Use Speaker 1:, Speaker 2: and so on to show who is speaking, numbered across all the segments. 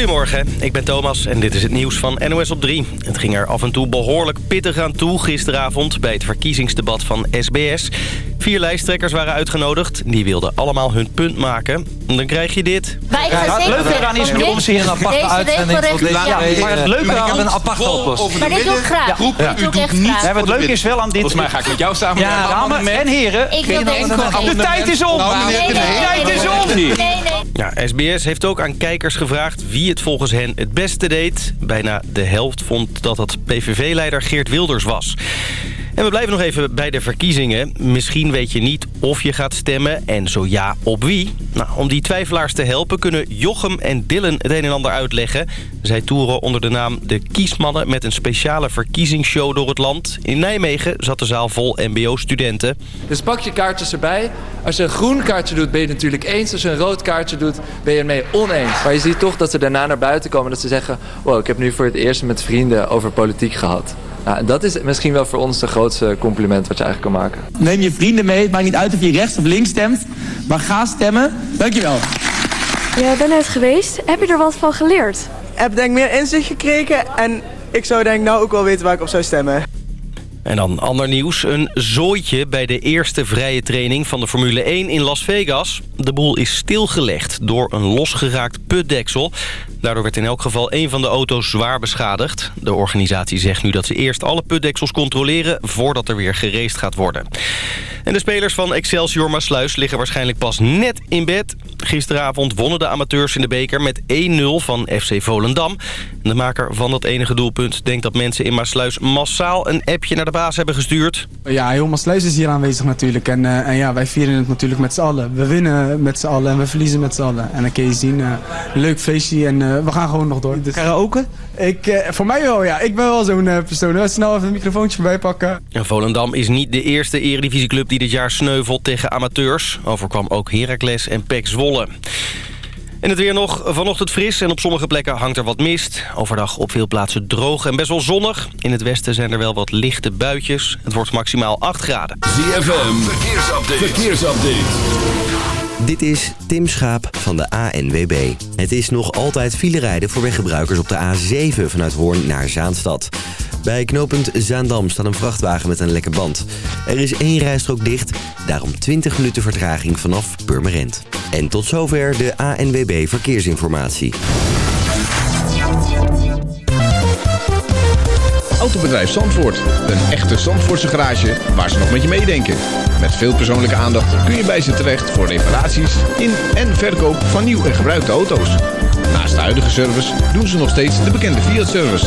Speaker 1: Goedemorgen, ik ben Thomas en dit is het nieuws van NOS op 3. Het ging er af en toe behoorlijk pittig aan toe gisteravond... bij het verkiezingsdebat van SBS. Vier lijsttrekkers waren uitgenodigd. Die wilden allemaal hun punt maken. Dan krijg je dit.
Speaker 2: Ik ga
Speaker 3: het leuke eraan is, Jeroen, zie je een aparte
Speaker 2: deze
Speaker 3: uitzending deze-
Speaker 2: ja,
Speaker 3: Ja, maar het leuke
Speaker 4: ik
Speaker 3: aan...
Speaker 4: een
Speaker 3: aparte oplossing.
Speaker 2: Maar dit doe ik graag. Dit
Speaker 4: u
Speaker 2: doe ik
Speaker 4: doet
Speaker 2: echt
Speaker 4: niet.
Speaker 3: Ja, het leuke is wel aan dit...
Speaker 4: Volgens mij ga ik met jou samen.
Speaker 3: Ja, dames en heren.
Speaker 2: Ik wil.
Speaker 3: De tijd is om.
Speaker 2: Nee,
Speaker 3: Tijd is om.
Speaker 2: Nee, nee.
Speaker 1: Ja, SBS heeft ook aan kijkers gevraagd wie het volgens hen het beste deed. Bijna de helft vond dat dat PVV-leider Geert Wilders was. En we blijven nog even bij de verkiezingen. Misschien weet je niet of je gaat stemmen en zo ja, op wie. Nou, om die twijfelaars te helpen kunnen Jochem en Dylan het een en ander uitleggen. Zij toeren onder de naam De Kiesmannen met een speciale verkiezingsshow door het land. In Nijmegen zat de zaal vol mbo-studenten.
Speaker 5: Dus pak je kaartjes erbij. Als je een groen kaartje doet, ben je natuurlijk eens. Als je een rood kaartje doet, ben je het mee oneens. Maar je ziet toch dat ze daarna naar buiten komen. Dat ze zeggen, wow, ik heb nu voor het eerst met vrienden over politiek gehad. Dat is misschien wel voor ons de grootste compliment wat je eigenlijk kan maken.
Speaker 6: Neem je vrienden mee. Het maakt niet uit of je rechts of links stemt. Maar ga stemmen. Dankjewel.
Speaker 7: Je bent net geweest. Heb je er wat van geleerd?
Speaker 8: heb denk meer inzicht gekregen en ik zou denk nou ook wel weten waar ik op zou stemmen.
Speaker 1: En dan ander nieuws. Een zooitje bij de eerste vrije training van de Formule 1 in Las Vegas. De boel is stilgelegd door een losgeraakt putdeksel. Daardoor werd in elk geval één van de auto's zwaar beschadigd. De organisatie zegt nu dat ze eerst alle putdeksels controleren... voordat er weer geraced gaat worden. En de spelers van Excelsior Maasluis liggen waarschijnlijk pas net in bed. Gisteravond wonnen de amateurs in de beker met 1-0 van FC Volendam. De maker van dat enige doelpunt denkt dat mensen in Maasluis massaal een appje naar de baas hebben gestuurd.
Speaker 6: Ja, heel Maasluis is hier aanwezig natuurlijk. En, eh, en ja, wij vieren het natuurlijk met z'n allen. We winnen met z'n allen en we verliezen met z'n allen. En dan kun je zien, eh, leuk feestje en eh, we gaan gewoon nog door. Dus, Karaoke? Ik, eh, voor mij wel, ja. Ik ben wel zo'n persoon. Snel even een microfoontje voorbij pakken.
Speaker 1: En Volendam is niet de eerste eredivisieclub die dit jaar sneuvelt tegen amateurs. Overkwam ook Heracles en PEC Zwolle. En het weer nog vanochtend fris en op sommige plekken hangt er wat mist. Overdag op veel plaatsen droog en best wel zonnig. In het westen zijn er wel wat lichte buitjes. Het wordt maximaal 8 graden.
Speaker 9: ZFM, verkeersupdate. verkeersupdate.
Speaker 10: Dit is Tim Schaap van de ANWB. Het is nog altijd file rijden voor weggebruikers op de A7 vanuit Hoorn naar Zaanstad. Bij knooppunt Zaandam staat een vrachtwagen met een lekke band. Er is één rijstrook dicht, daarom 20 minuten vertraging vanaf Purmerend. En tot zover de ANWB Verkeersinformatie.
Speaker 9: Autobedrijf Zandvoort. Een echte Zandvoortse garage waar ze nog met je meedenken. Met veel persoonlijke aandacht kun je bij ze terecht voor reparaties in en verkoop van nieuw en gebruikte auto's. Naast de huidige service doen ze nog steeds de bekende Fiat-service.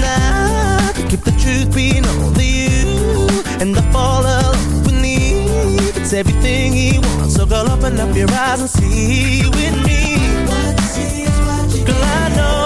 Speaker 8: Now to keep the truth being only you And I fall alone beneath It's everything he wants. So girl open up your eyes and see with me. Girl I know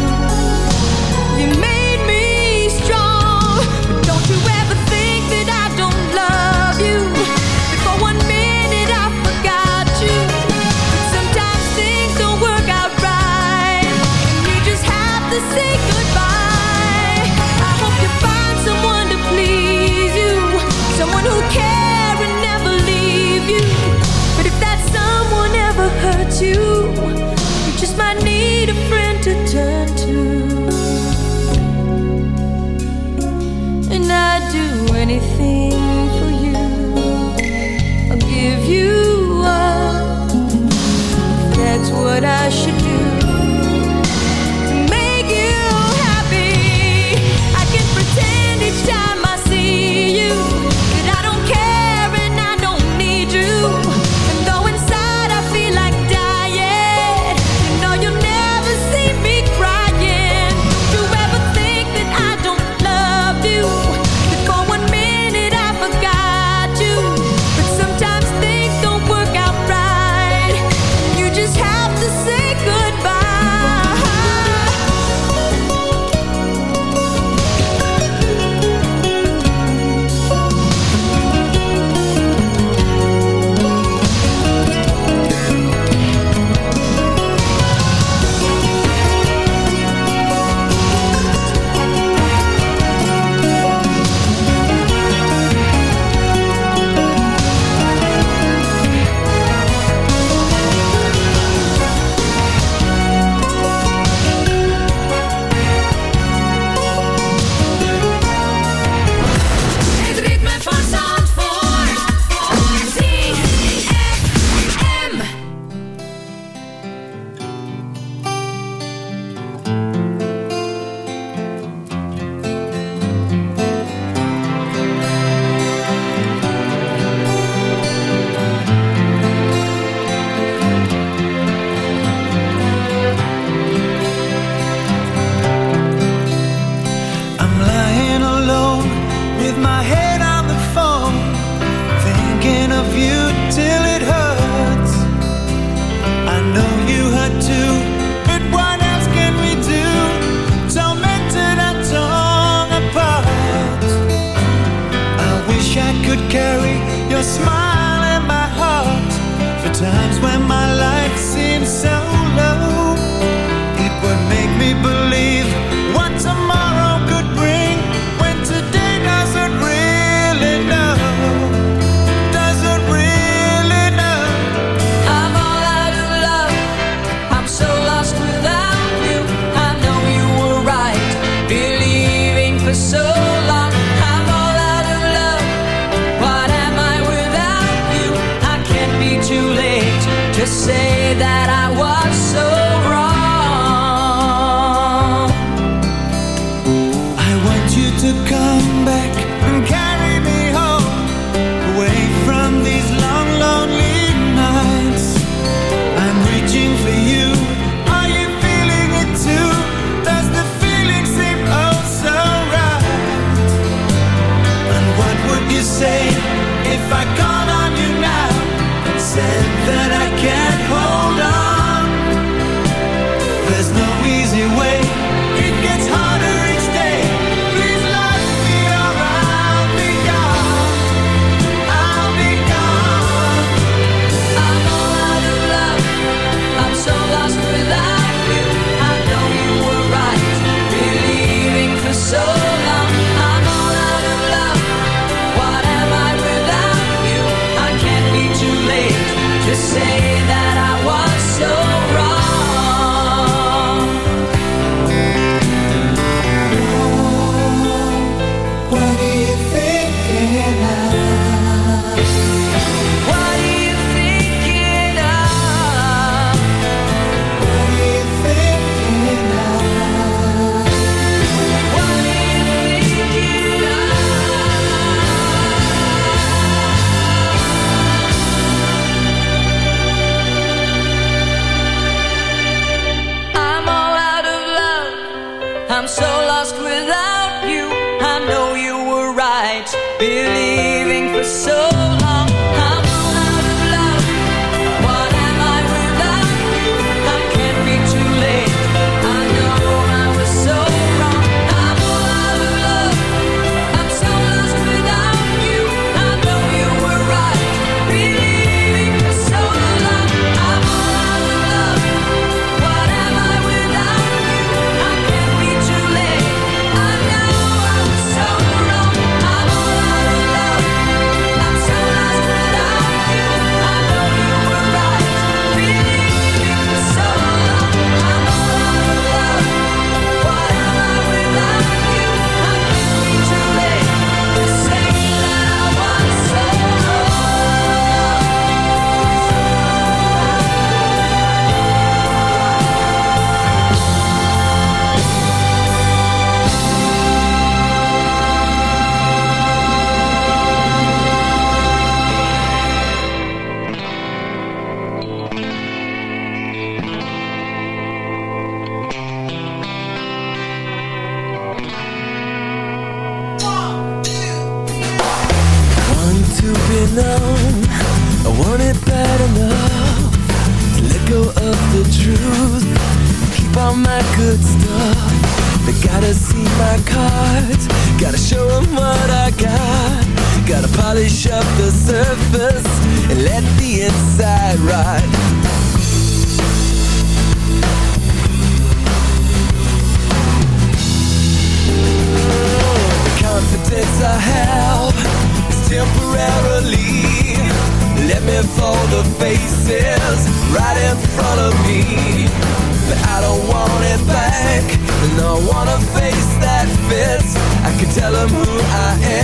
Speaker 11: Can tell them who I am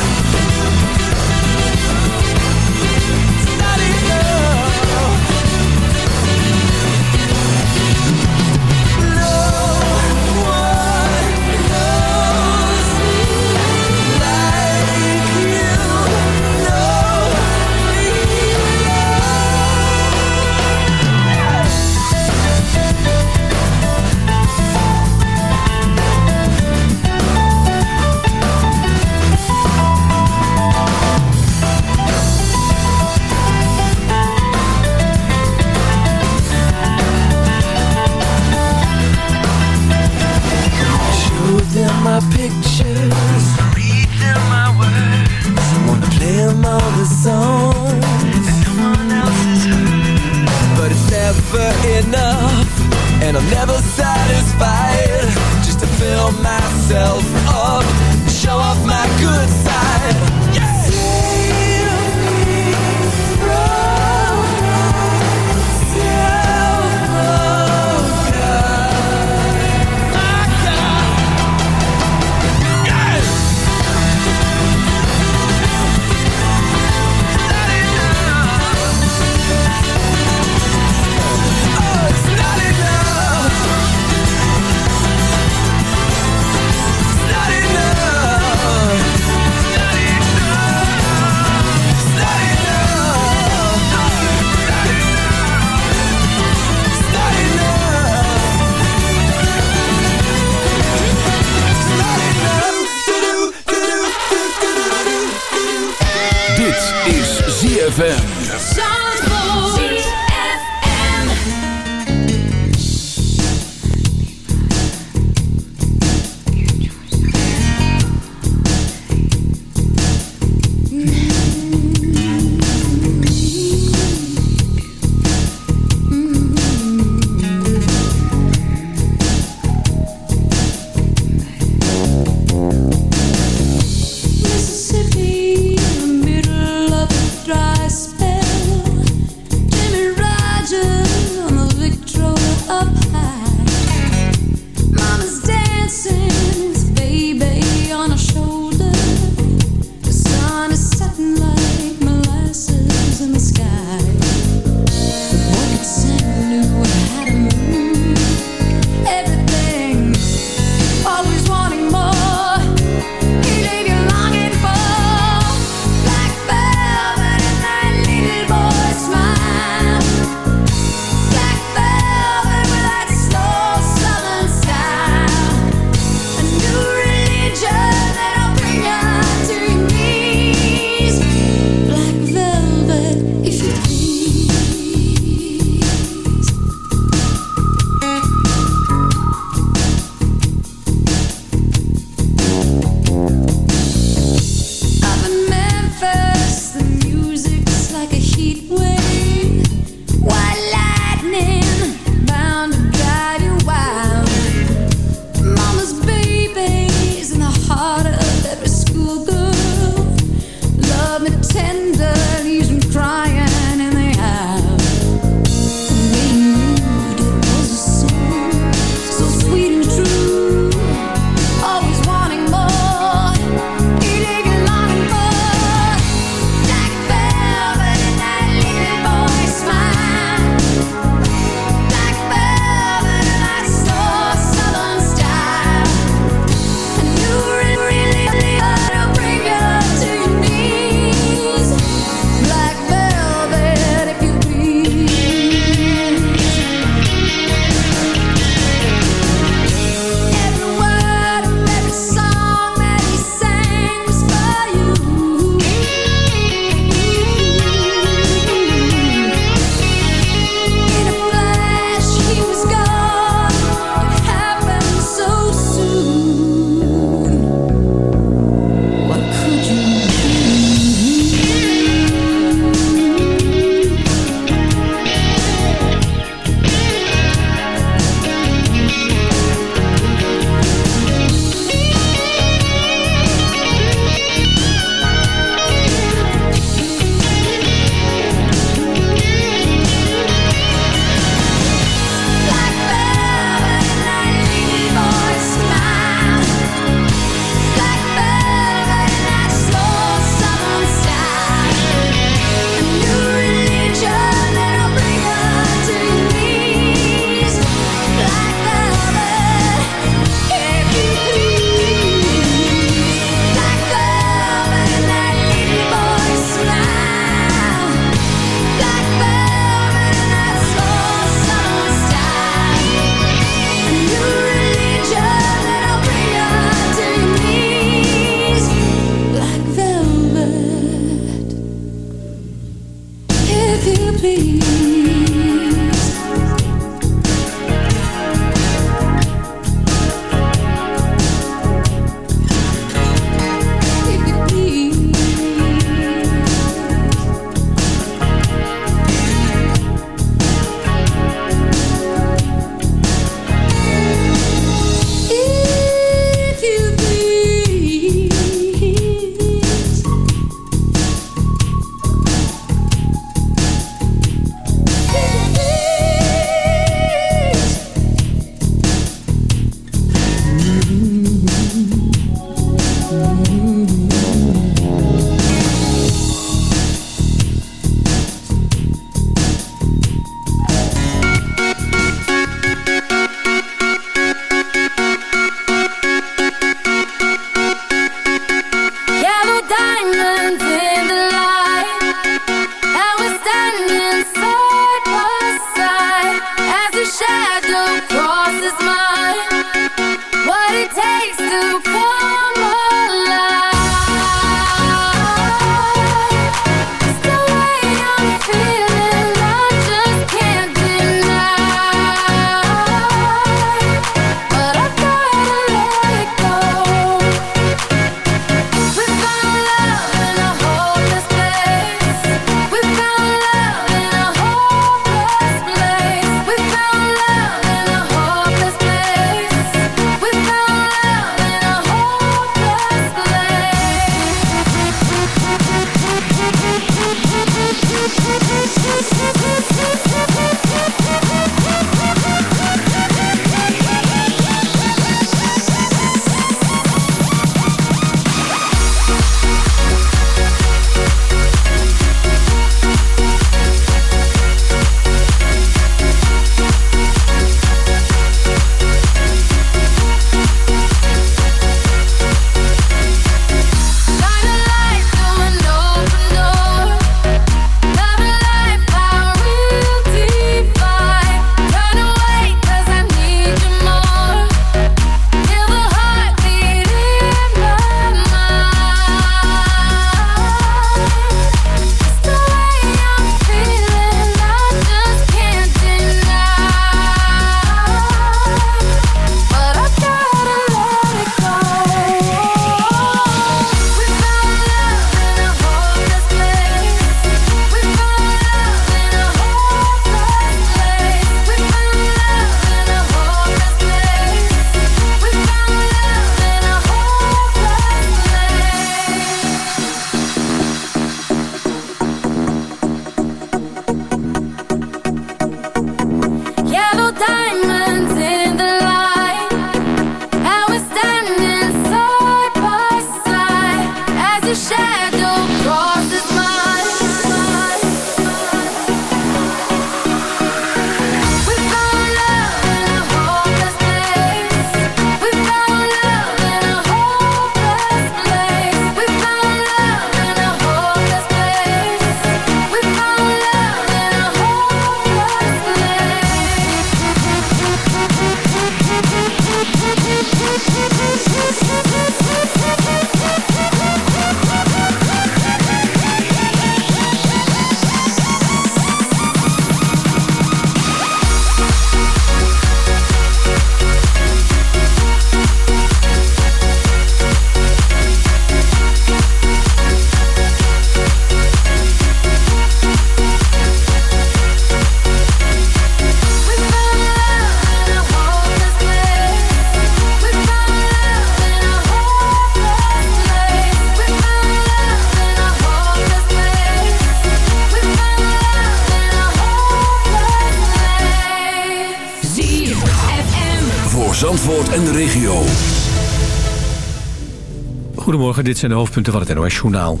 Speaker 12: Dit zijn de hoofdpunten van het NOS-journaal.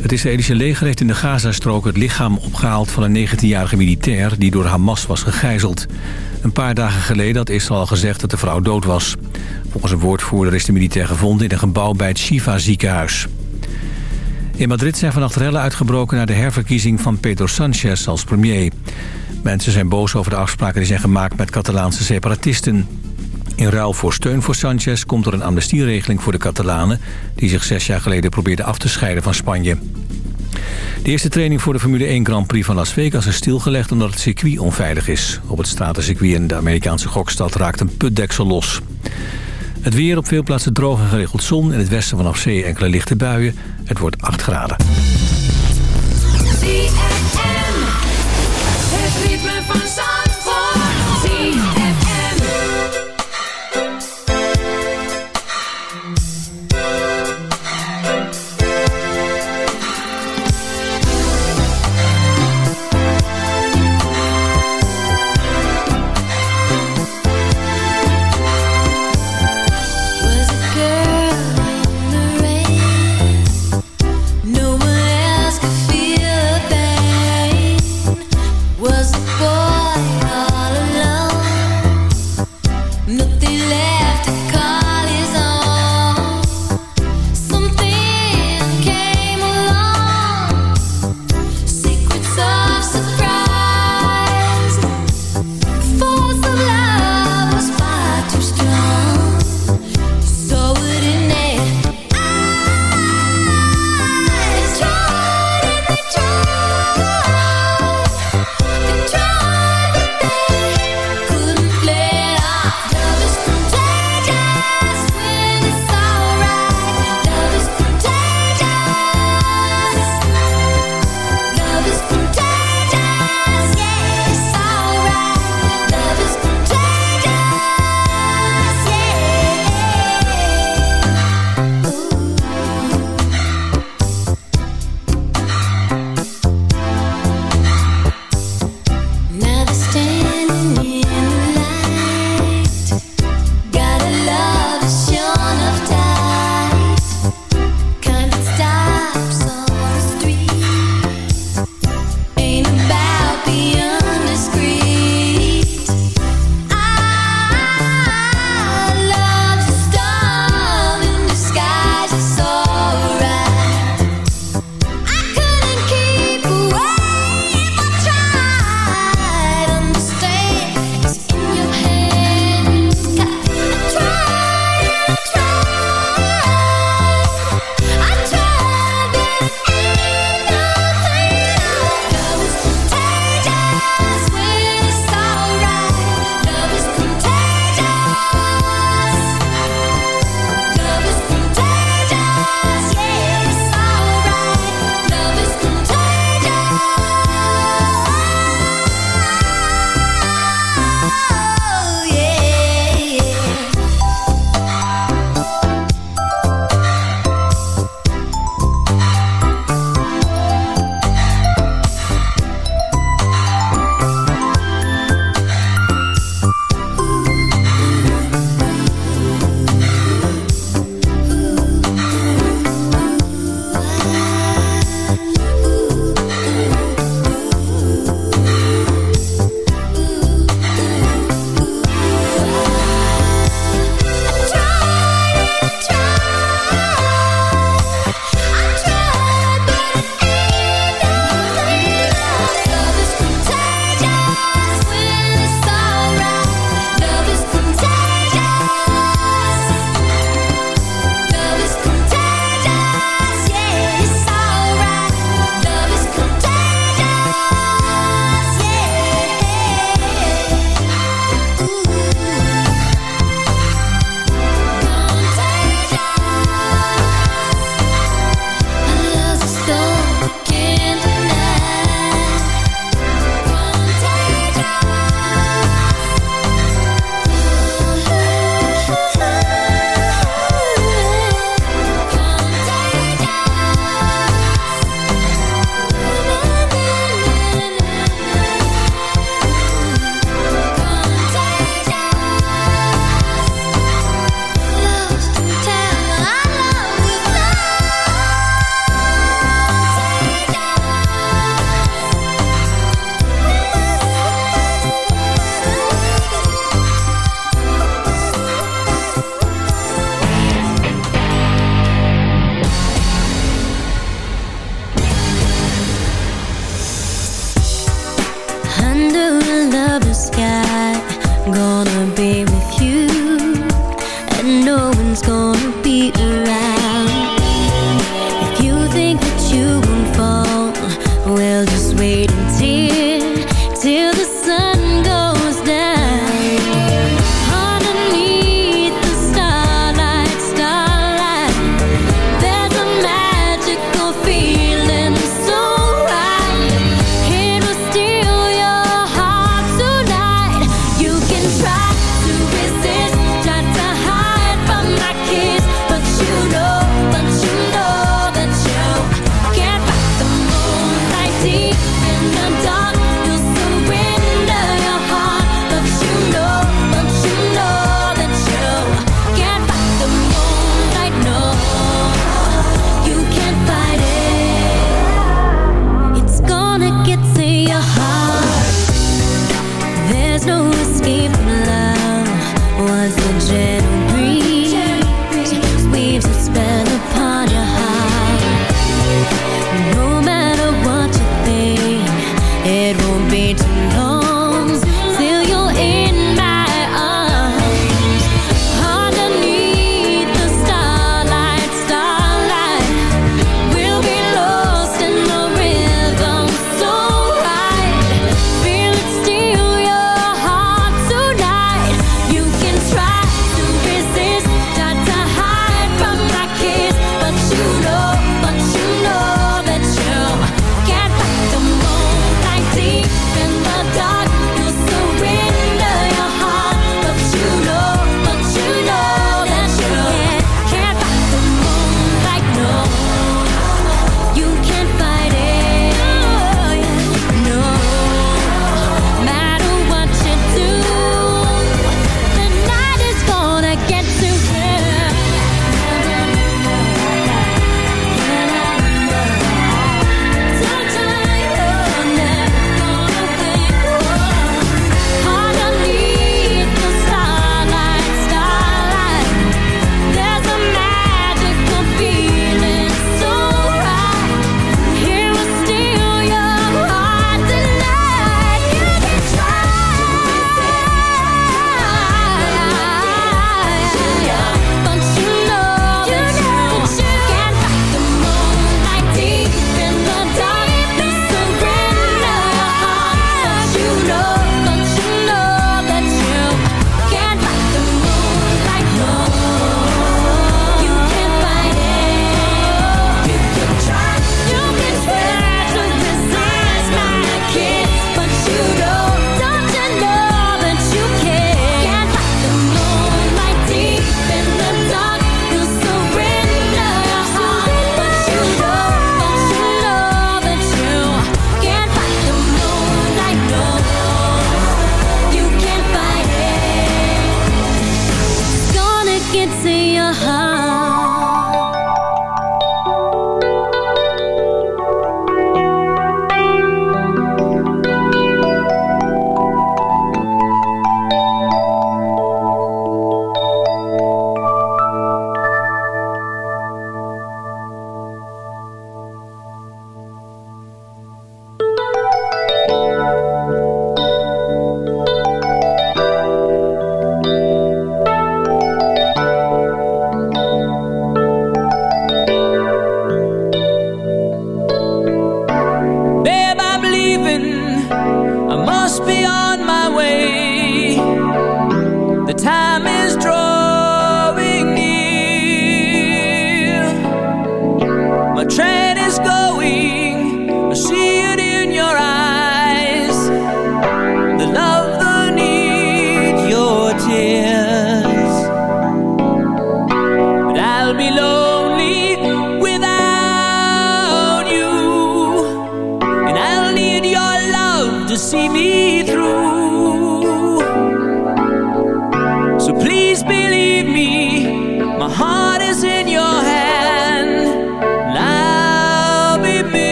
Speaker 12: Het Israëlische leger heeft in de Gazastrook het lichaam opgehaald van een 19-jarige militair die door Hamas was gegijzeld. Een paar dagen geleden had Israël gezegd dat de vrouw dood was. Volgens een woordvoerder is de militair gevonden in een gebouw bij het Shifa ziekenhuis. In Madrid zijn vannacht rellen uitgebroken na de herverkiezing van Pedro Sanchez als premier. Mensen zijn boos over de afspraken die zijn gemaakt met Catalaanse separatisten. In ruil voor steun voor Sanchez komt er een amnestieregeling voor de Catalanen... die zich zes jaar geleden probeerden af te scheiden van Spanje. De eerste training voor de Formule 1 Grand Prix van Las Vegas is stilgelegd omdat het circuit onveilig is. Op het stratencircuit in de Amerikaanse gokstad raakt een putdeksel los. Het weer op veel plaatsen droog en geregeld zon. In het westen vanaf zee enkele lichte buien. Het wordt 8 graden.
Speaker 13: Het ritme van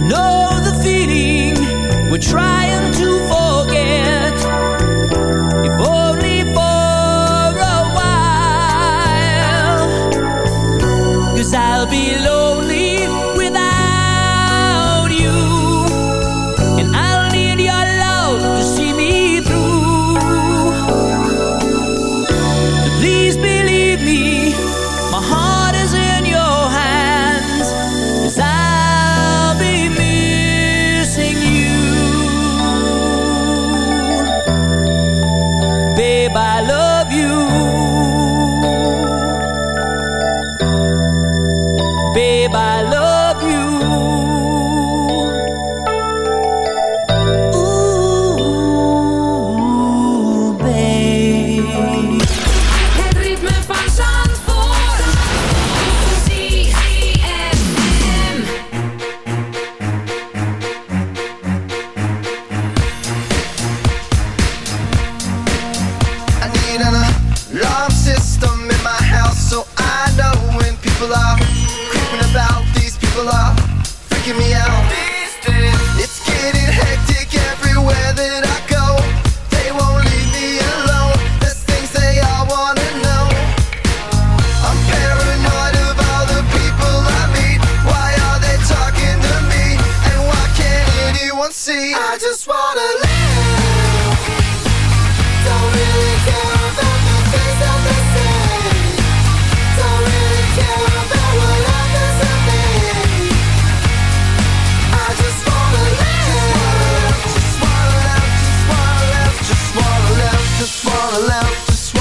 Speaker 14: I
Speaker 15: know the feeling we're trying to forget. If only for a while. Cause I'll be lonely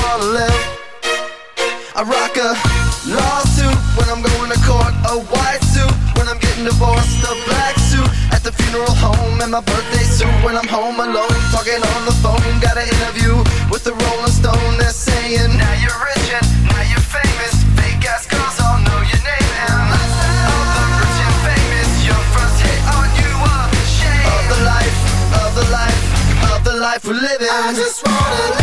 Speaker 14: wanna live. I rock a lawsuit when I'm going to court. A white suit when I'm getting divorced. A black suit at the funeral home. And my birthday suit when I'm home alone. Talking on the phone. Got an interview with the Rolling Stone. They're saying, Now you're rich and now you're famous. Fake ass girls all know your name. And all the rich and famous. Your first hit on you a shame. Of the life, of the life, of the life we're living. I just wanna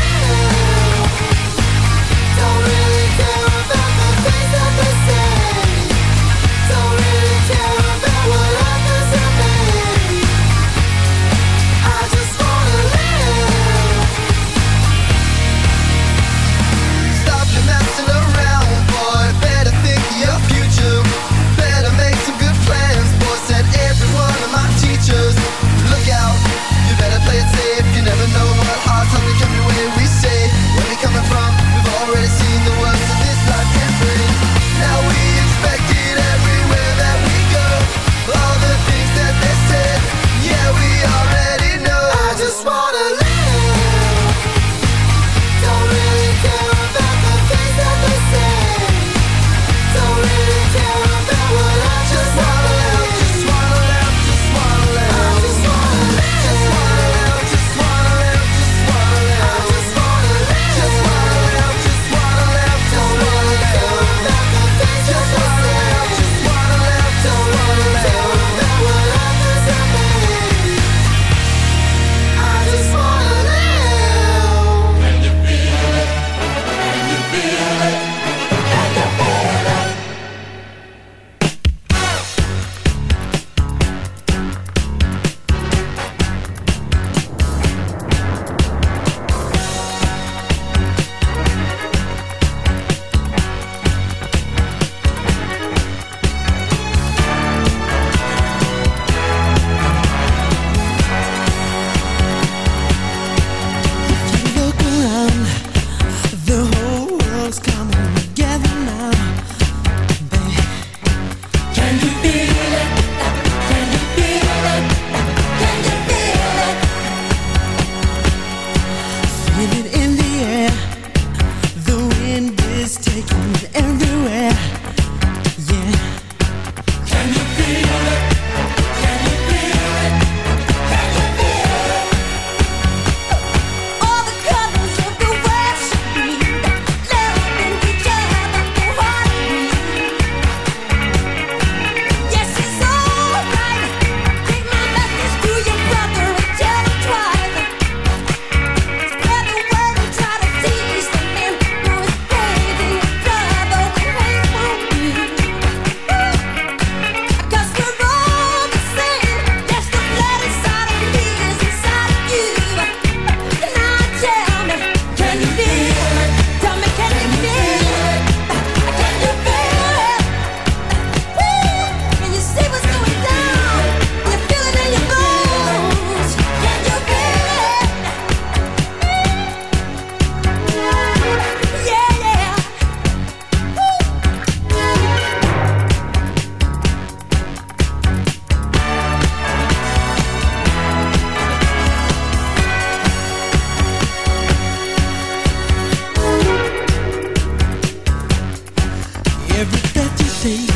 Speaker 14: every breath you
Speaker 16: take.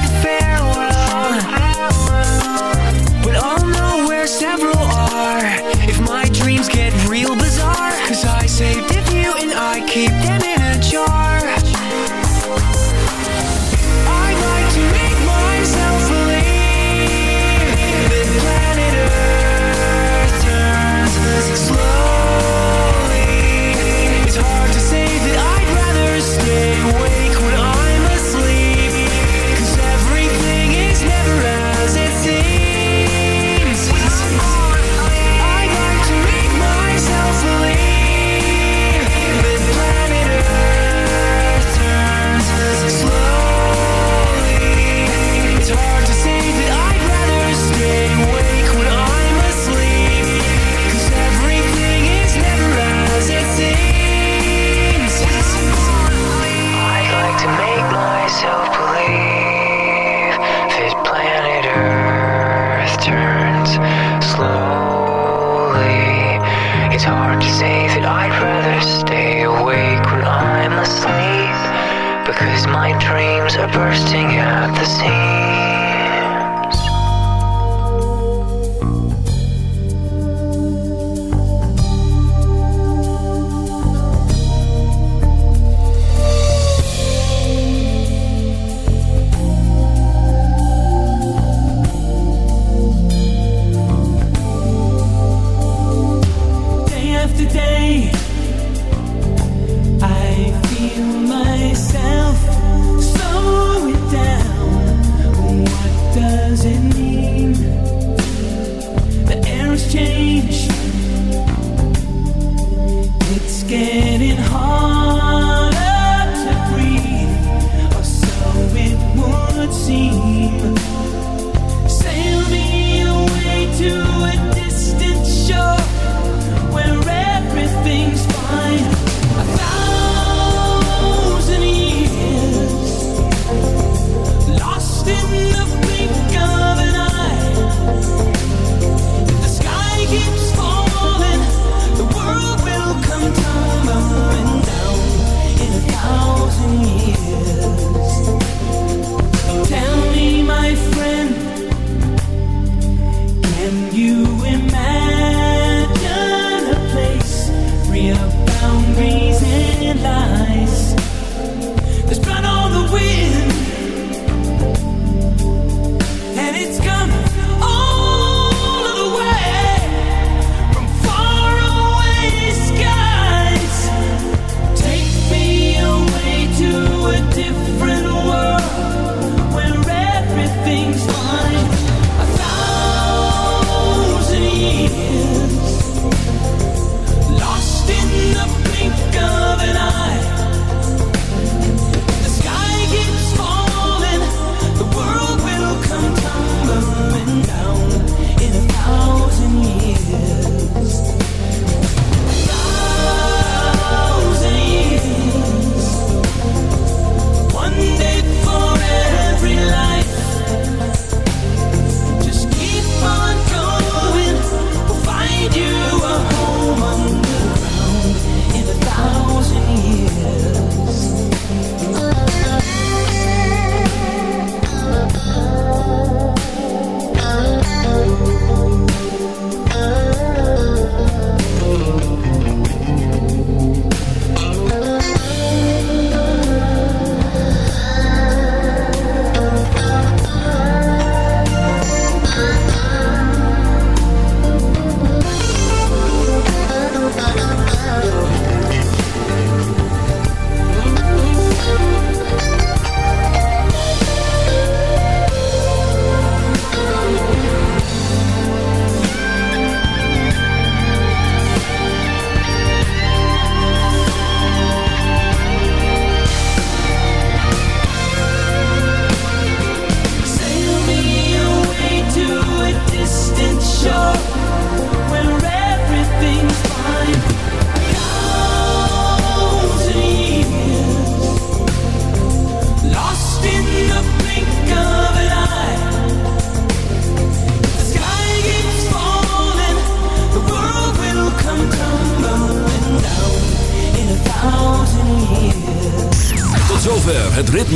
Speaker 16: keep better stay awake when I'm asleep
Speaker 15: because my dreams are bursting at the seams.